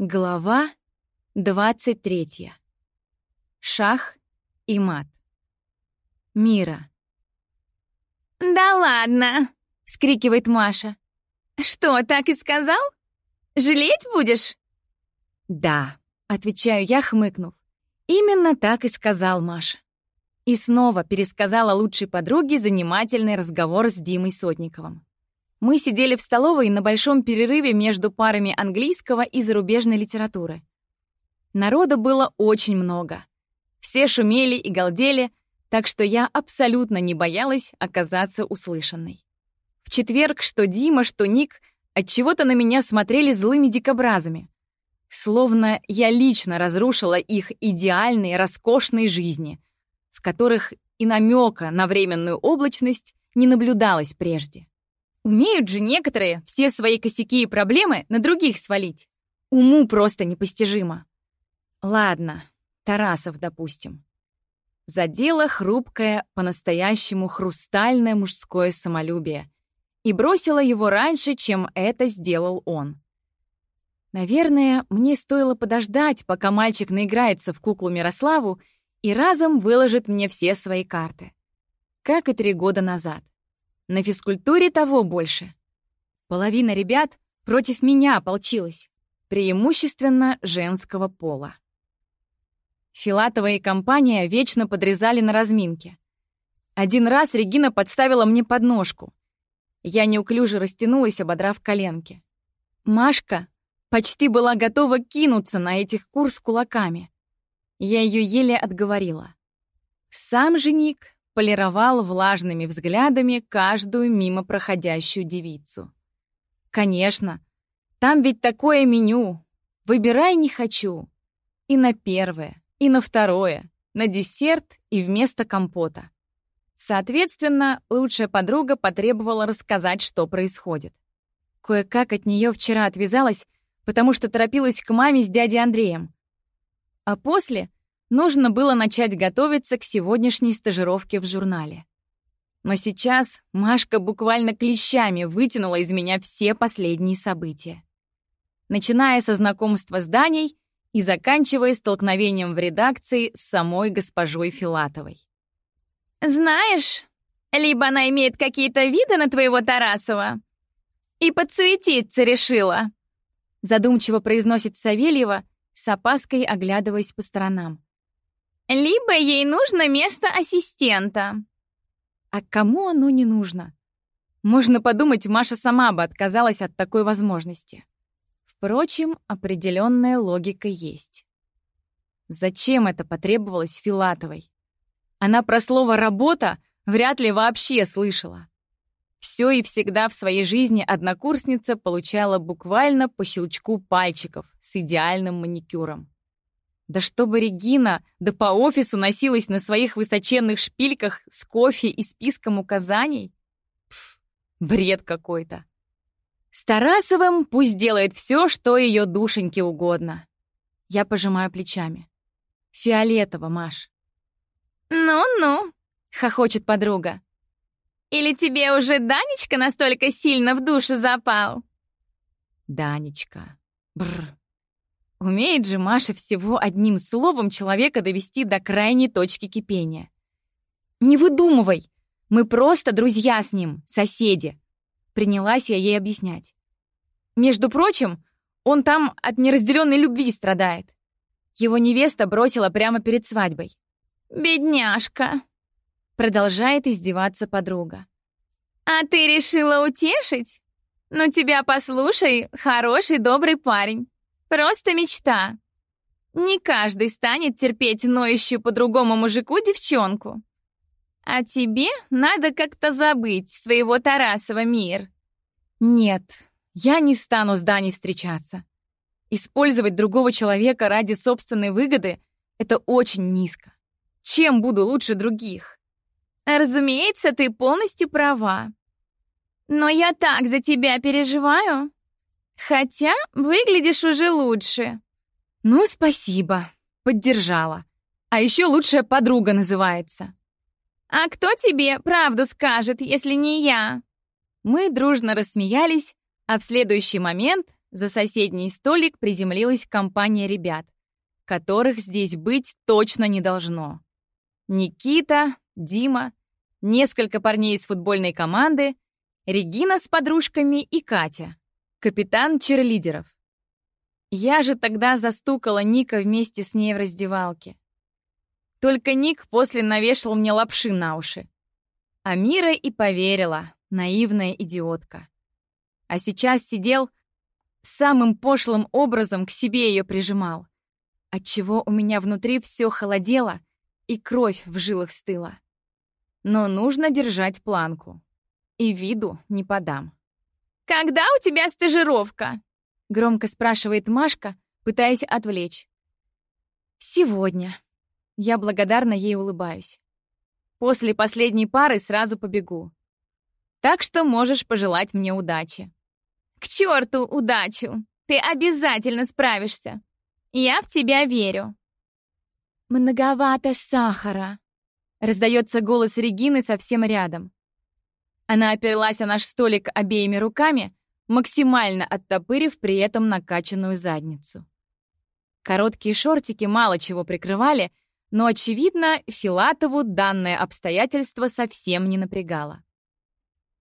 Глава 23. Шах и мат. Мира. «Да ладно!» — скрикивает Маша. «Что, так и сказал? Жалеть будешь?» «Да», — отвечаю я, хмыкнув. Именно так и сказал Маша. И снова пересказала лучшей подруге занимательный разговор с Димой Сотниковым. Мы сидели в столовой на большом перерыве между парами английского и зарубежной литературы. Народа было очень много. Все шумели и галдели, так что я абсолютно не боялась оказаться услышанной. В четверг что Дима, что Ник отчего-то на меня смотрели злыми дикобразами. Словно я лично разрушила их идеальные, роскошные жизни, в которых и намека на временную облачность не наблюдалось прежде. Умеют же некоторые все свои косяки и проблемы на других свалить. Уму просто непостижимо. Ладно, Тарасов, допустим. Задело хрупкое, по-настоящему хрустальное мужское самолюбие и бросила его раньше, чем это сделал он. Наверное, мне стоило подождать, пока мальчик наиграется в куклу Мирославу и разом выложит мне все свои карты. Как и три года назад. На физкультуре того больше. Половина ребят против меня ополчилась, преимущественно женского пола. Филатова и компания вечно подрезали на разминке. Один раз Регина подставила мне подножку. Я неуклюже растянулась, ободрав коленки. Машка почти была готова кинуться на этих кур с кулаками. Я ее еле отговорила. Сам же Ник полировал влажными взглядами каждую мимо проходящую девицу. Конечно, там ведь такое меню. Выбирай не хочу. И на первое, и на второе, на десерт и вместо компота. Соответственно, лучшая подруга потребовала рассказать, что происходит. Кое-как от нее вчера отвязалась, потому что торопилась к маме с дядей Андреем. А после нужно было начать готовиться к сегодняшней стажировке в журнале. Но сейчас Машка буквально клещами вытянула из меня все последние события. Начиная со знакомства с Даней и заканчивая столкновением в редакции с самой госпожой Филатовой. «Знаешь, либо она имеет какие-то виды на твоего Тарасова и подсуетиться решила», задумчиво произносит Савельева, с опаской оглядываясь по сторонам либо ей нужно место ассистента. А кому оно не нужно? Можно подумать, Маша сама бы отказалась от такой возможности. Впрочем, определенная логика есть. Зачем это потребовалось Филатовой? Она про слово «работа» вряд ли вообще слышала. Все и всегда в своей жизни однокурсница получала буквально по щелчку пальчиков с идеальным маникюром. Да чтобы Регина да по офису носилась на своих высоченных шпильках с кофе и списком указаний? Пф, бред какой-то. С Тарасовым пусть делает все, что ее душеньке угодно. Я пожимаю плечами. Фиолетово, Маш. «Ну-ну», — хохочет подруга. «Или тебе уже Данечка настолько сильно в душу запал?» «Данечка. Бррр. Умеет же Маша всего одним словом человека довести до крайней точки кипения. «Не выдумывай! Мы просто друзья с ним, соседи!» Принялась я ей объяснять. Между прочим, он там от неразделенной любви страдает. Его невеста бросила прямо перед свадьбой. «Бедняжка!» Продолжает издеваться подруга. «А ты решила утешить? Ну тебя послушай, хороший добрый парень. Просто мечта. Не каждый станет терпеть ноющую по другому мужику девчонку. А тебе надо как-то забыть своего Тарасова мир. Нет, я не стану с Даней встречаться. Использовать другого человека ради собственной выгоды — это очень низко. Чем буду лучше других? Разумеется, ты полностью права. Но я так за тебя переживаю. Хотя выглядишь уже лучше. Ну, спасибо. Поддержала. А еще лучшая подруга называется. А кто тебе правду скажет, если не я? Мы дружно рассмеялись, а в следующий момент за соседний столик приземлилась компания ребят, которых здесь быть точно не должно. Никита, Дима, несколько парней из футбольной команды, Регина с подружками и Катя, капитан черлидеров. Я же тогда застукала Ника вместе с ней в раздевалке. Только Ник после навешал мне лапши на уши. А Мира и поверила, наивная идиотка. А сейчас сидел, самым пошлым образом к себе ее прижимал, отчего у меня внутри все холодело и кровь в жилах стыла. Но нужно держать планку. И виду не подам. «Когда у тебя стажировка?» — громко спрашивает Машка, пытаясь отвлечь. «Сегодня». Я благодарно ей улыбаюсь. После последней пары сразу побегу. Так что можешь пожелать мне удачи. К черту удачу! Ты обязательно справишься. Я в тебя верю. Многовато сахара. Раздается голос Регины совсем рядом. Она оперлась о наш столик обеими руками, максимально оттопырив при этом накачанную задницу. Короткие шортики мало чего прикрывали, но, очевидно, Филатову данное обстоятельство совсем не напрягало.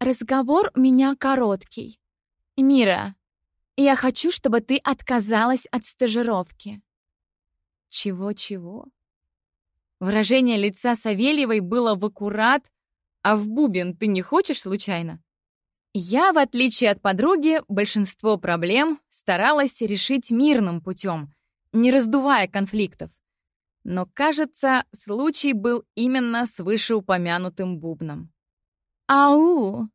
«Разговор у меня короткий. Мира, я хочу, чтобы ты отказалась от стажировки». Чего-чего? Выражение лица Савельевой было в аккурат, а в бубен ты не хочешь случайно? Я, в отличие от подруги, большинство проблем старалась решить мирным путем, не раздувая конфликтов. Но, кажется, случай был именно с вышеупомянутым бубном. «Ау!»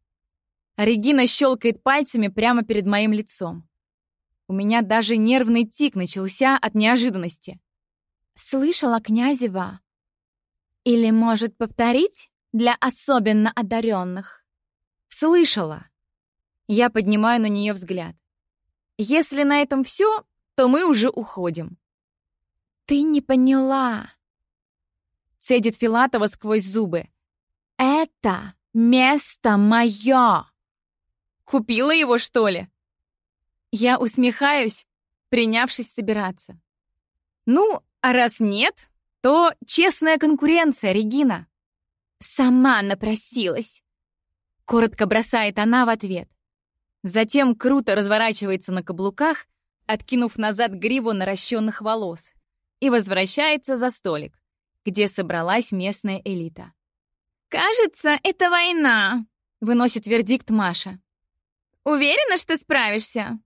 Регина щелкает пальцами прямо перед моим лицом. У меня даже нервный тик начался от неожиданности. «Слышала Князева? Или, может, повторить для особенно одаренных?» «Слышала!» Я поднимаю на нее взгляд. Если на этом все, то мы уже уходим. Ты не поняла. Цедит Филатова сквозь зубы. Это место мое. Купила его, что ли? Я усмехаюсь, принявшись собираться. Ну, а раз нет, то честная конкуренция, Регина. Сама напросилась. Коротко бросает она в ответ. Затем круто разворачивается на каблуках, откинув назад гриву наращенных волос, и возвращается за столик, где собралась местная элита. «Кажется, это война», — выносит вердикт Маша. «Уверена, что справишься?»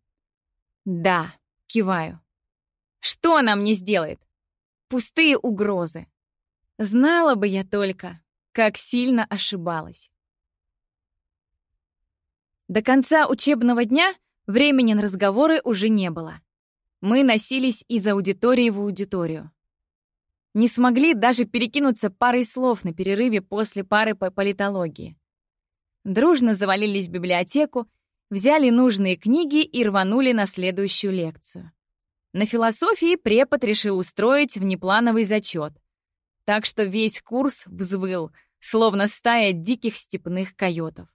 «Да», — киваю. «Что она мне сделает? Пустые угрозы. Знала бы я только, как сильно ошибалась». До конца учебного дня времени на разговоры уже не было. Мы носились из аудитории в аудиторию. Не смогли даже перекинуться парой слов на перерыве после пары по политологии. Дружно завалились в библиотеку, взяли нужные книги и рванули на следующую лекцию. На философии препод решил устроить внеплановый зачет, так что весь курс взвыл, словно стая диких степных койотов.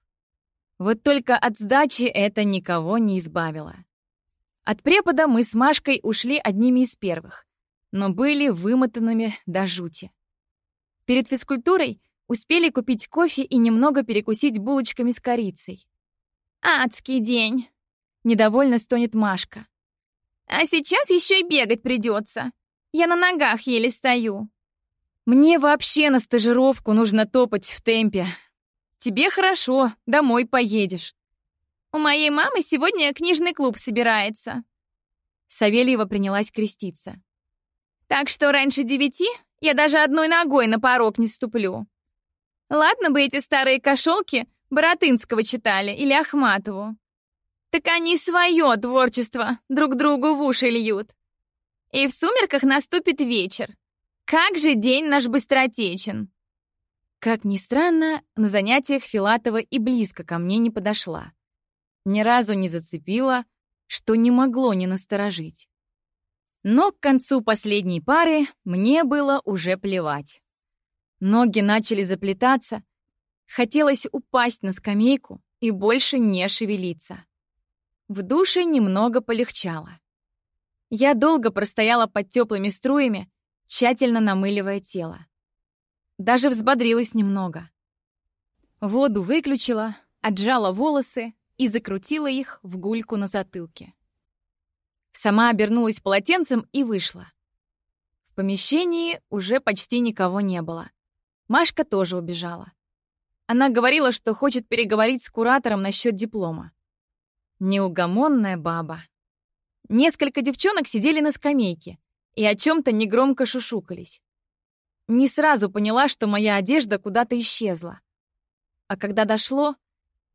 Вот только от сдачи это никого не избавило. От препода мы с Машкой ушли одними из первых, но были вымотанными до жути. Перед физкультурой успели купить кофе и немного перекусить булочками с корицей. «Адский день!» — недовольно стонет Машка. «А сейчас еще и бегать придется. Я на ногах еле стою». «Мне вообще на стажировку нужно топать в темпе, Тебе хорошо, домой поедешь. У моей мамы сегодня книжный клуб собирается. Савельева принялась креститься. Так что раньше девяти я даже одной ногой на порог не ступлю. Ладно бы эти старые кошелки Боротынского читали или Ахматову. Так они свое творчество друг другу в уши льют. И в сумерках наступит вечер. Как же день наш быстротечен. Как ни странно, на занятиях Филатова и близко ко мне не подошла. Ни разу не зацепила, что не могло не насторожить. Но к концу последней пары мне было уже плевать. Ноги начали заплетаться, хотелось упасть на скамейку и больше не шевелиться. В душе немного полегчало. Я долго простояла под теплыми струями, тщательно намыливая тело. Даже взбодрилась немного. Воду выключила, отжала волосы и закрутила их в гульку на затылке. Сама обернулась полотенцем и вышла. В помещении уже почти никого не было. Машка тоже убежала. Она говорила, что хочет переговорить с куратором насчет диплома. Неугомонная баба. Несколько девчонок сидели на скамейке и о чем-то негромко шушукались. Не сразу поняла, что моя одежда куда-то исчезла. А когда дошло,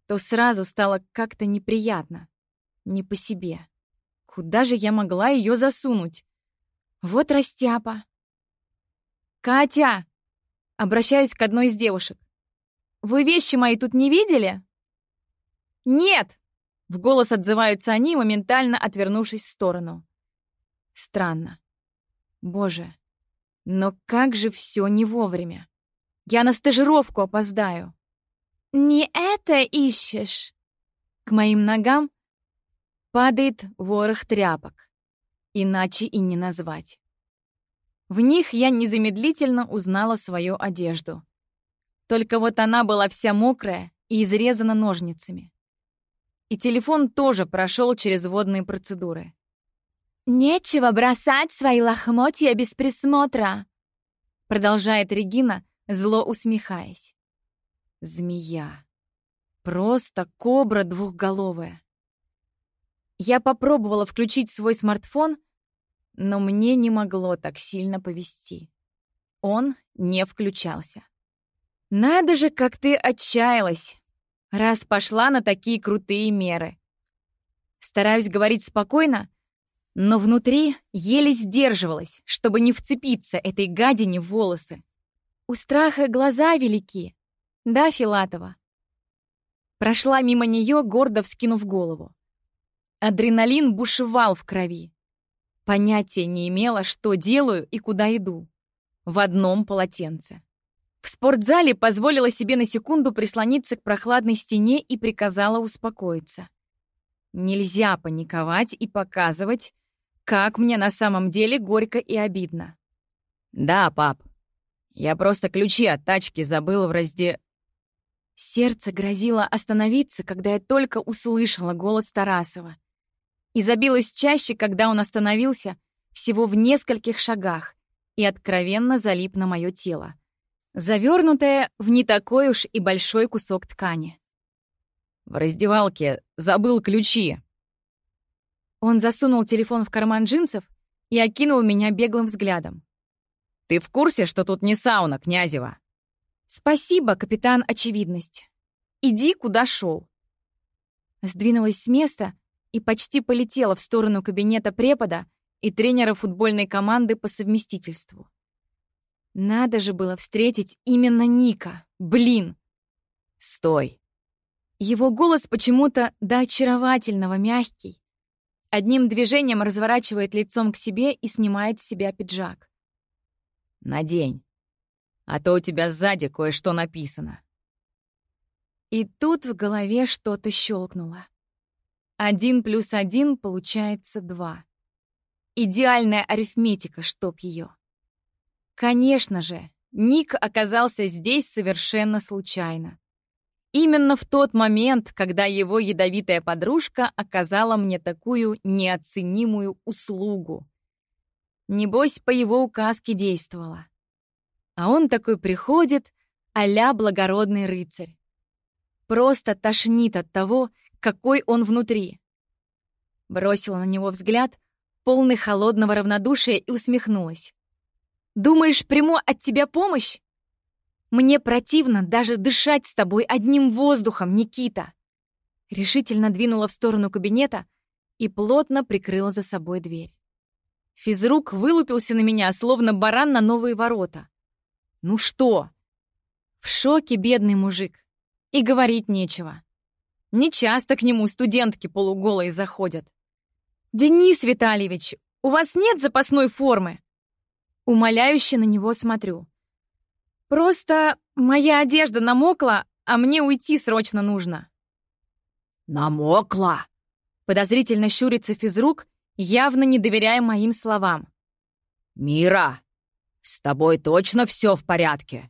то сразу стало как-то неприятно. Не по себе. Куда же я могла ее засунуть? Вот растяпа. «Катя!» Обращаюсь к одной из девушек. «Вы вещи мои тут не видели?» «Нет!» В голос отзываются они, моментально отвернувшись в сторону. Странно. Боже, но как же все не вовремя. Я на стажировку опоздаю. «Не это ищешь?» К моим ногам падает ворох тряпок. Иначе и не назвать. В них я незамедлительно узнала свою одежду. Только вот она была вся мокрая и изрезана ножницами. И телефон тоже прошел через водные процедуры. «Нечего бросать свои лохмотья без присмотра», продолжает Регина, зло усмехаясь. Змея. Просто кобра двухголовая. Я попробовала включить свой смартфон, но мне не могло так сильно повести. Он не включался. Надо же, как ты отчаялась, раз пошла на такие крутые меры. Стараюсь говорить спокойно, но внутри еле сдерживалась, чтобы не вцепиться этой гадине в волосы. У страха глаза велики. Да, Филатова? Прошла мимо нее, гордо вскинув голову. Адреналин бушевал в крови. Понятия не имела, что делаю и куда иду. В одном полотенце. В спортзале позволила себе на секунду прислониться к прохладной стене и приказала успокоиться. Нельзя паниковать и показывать, как мне на самом деле горько и обидно. «Да, пап. Я просто ключи от тачки забыл в разде...» Сердце грозило остановиться, когда я только услышала голос Тарасова и забилась чаще, когда он остановился всего в нескольких шагах и откровенно залип на мое тело, завернутое в не такой уж и большой кусок ткани. «В раздевалке забыл ключи». Он засунул телефон в карман джинсов и окинул меня беглым взглядом. «Ты в курсе, что тут не сауна, Князева?» «Спасибо, капитан Очевидность. Иди, куда шел. Сдвинулась с места и почти полетела в сторону кабинета препода и тренера футбольной команды по совместительству. Надо же было встретить именно Ника. Блин! Стой! Его голос почему-то до очаровательного мягкий. Одним движением разворачивает лицом к себе и снимает с себя пиджак. «Надень, а то у тебя сзади кое-что написано». И тут в голове что-то щелкнуло. Один плюс один получается два. Идеальная арифметика, чтоб ее. Конечно же, Ник оказался здесь совершенно случайно. Именно в тот момент, когда его ядовитая подружка оказала мне такую неоценимую услугу. Небось, по его указке действовала. А он такой приходит, а благородный рыцарь. Просто тошнит от того, какой он внутри. Бросила на него взгляд, полный холодного равнодушия, и усмехнулась. «Думаешь, приму от тебя помощь? Мне противно даже дышать с тобой одним воздухом, Никита!» Решительно двинула в сторону кабинета и плотно прикрыла за собой дверь. Физрук вылупился на меня, словно баран на новые ворота. «Ну что?» В шоке бедный мужик. И говорить нечего. Не часто к нему студентки полуголые заходят. «Денис Витальевич, у вас нет запасной формы?» Умоляюще на него смотрю. «Просто моя одежда намокла, а мне уйти срочно нужно». «Намокла? Подозрительно щурится физрук, явно не доверяя моим словам. «Мира, с тобой точно все в порядке?»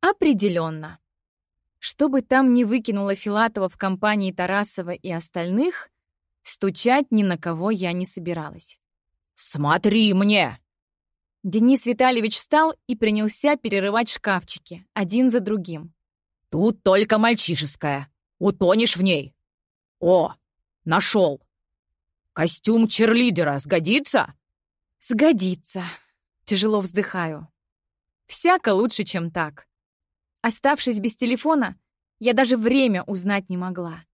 Определенно. Что бы там ни выкинула Филатова в компании Тарасова и остальных, стучать ни на кого я не собиралась. «Смотри мне!» Денис Витальевич встал и принялся перерывать шкафчики, один за другим. «Тут только мальчишеская. Утонешь в ней. О, нашел. Костюм черлидера сгодится?» «Сгодится». Тяжело вздыхаю. Всяко лучше, чем так. Оставшись без телефона, я даже время узнать не могла.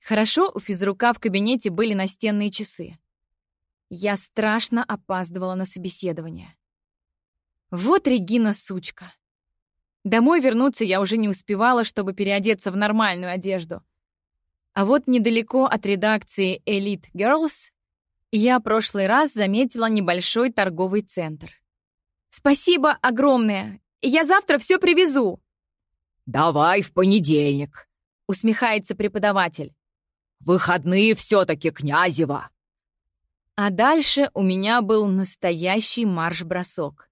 Хорошо, у физрука в кабинете были настенные часы. Я страшно опаздывала на собеседование. Вот Регина сучка. Домой вернуться я уже не успевала, чтобы переодеться в нормальную одежду. А вот недалеко от редакции Elite Girls я прошлый раз заметила небольшой торговый центр. «Спасибо огромное! Я завтра все привезу!» «Давай в понедельник!» — усмехается преподаватель. «Выходные все-таки, Князева!» А дальше у меня был настоящий марш-бросок.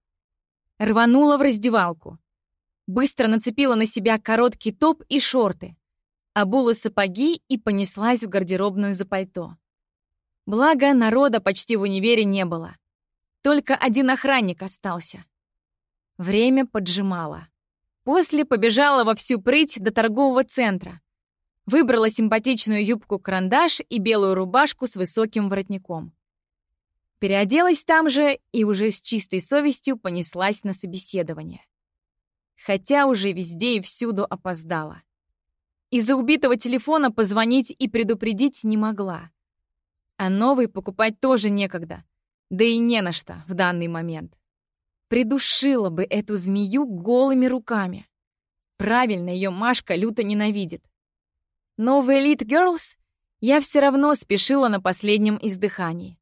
Рванула в раздевалку. Быстро нацепила на себя короткий топ и шорты. Обула сапоги и понеслась в гардеробную за пальто. Благо, народа почти в универе не было. Только один охранник остался. Время поджимало. После побежала во всю прыть до торгового центра. Выбрала симпатичную юбку-карандаш и белую рубашку с высоким воротником. Переоделась там же и уже с чистой совестью понеслась на собеседование. Хотя уже везде и всюду опоздала. Из-за убитого телефона позвонить и предупредить не могла. А новый покупать тоже некогда, да и не на что в данный момент. Придушила бы эту змею голыми руками. Правильно, ее Машка люто ненавидит. Но в Elite Girls я все равно спешила на последнем издыхании.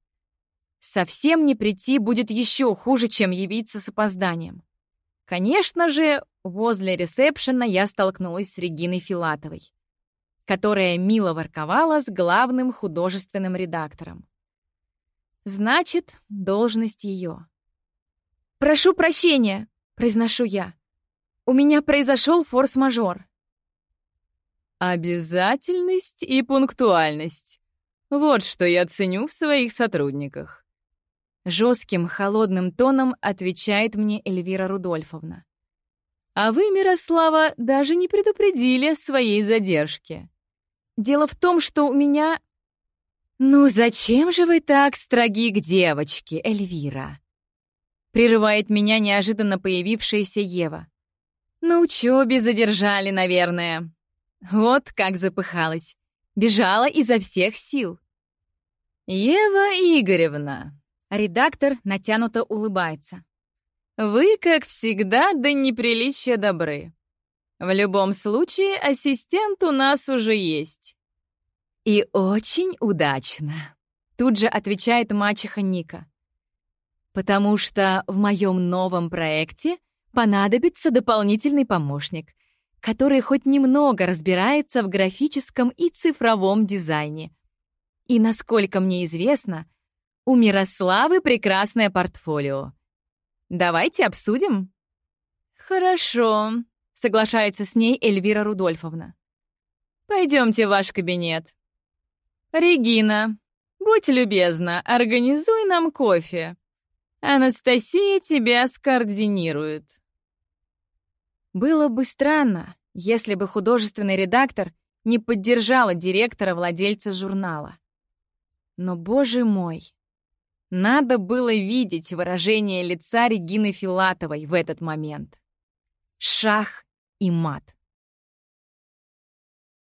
Совсем не прийти будет еще хуже, чем явиться с опозданием. Конечно же, возле ресепшена я столкнулась с Региной Филатовой, которая мило ворковала с главным художественным редактором. Значит, должность ее. «Прошу прощения», — произношу я. «У меня произошел форс-мажор». «Обязательность и пунктуальность. Вот что я ценю в своих сотрудниках. Жестким, холодным тоном отвечает мне Эльвира Рудольфовна. «А вы, Мирослава, даже не предупредили о своей задержке. Дело в том, что у меня...» «Ну зачем же вы так строги к девочке, Эльвира?» Прерывает меня неожиданно появившаяся Ева. «На учебе задержали, наверное. Вот как запыхалась. Бежала изо всех сил». «Ева Игоревна, Редактор натянуто улыбается. «Вы, как всегда, до неприличия добры. В любом случае, ассистент у нас уже есть. И очень удачно», — тут же отвечает мачеха Ника. «Потому что в моем новом проекте понадобится дополнительный помощник, который хоть немного разбирается в графическом и цифровом дизайне. И, насколько мне известно, — у Мирославы прекрасное портфолио. Давайте обсудим. Хорошо, соглашается с ней Эльвира Рудольфовна. Пойдемте в ваш кабинет. Регина, будь любезна, организуй нам кофе. Анастасия тебя скоординирует. Было бы странно, если бы художественный редактор не поддержала директора-владельца журнала. Но, боже мой, надо было видеть выражение лица Регины Филатовой в этот момент. Шах и мат.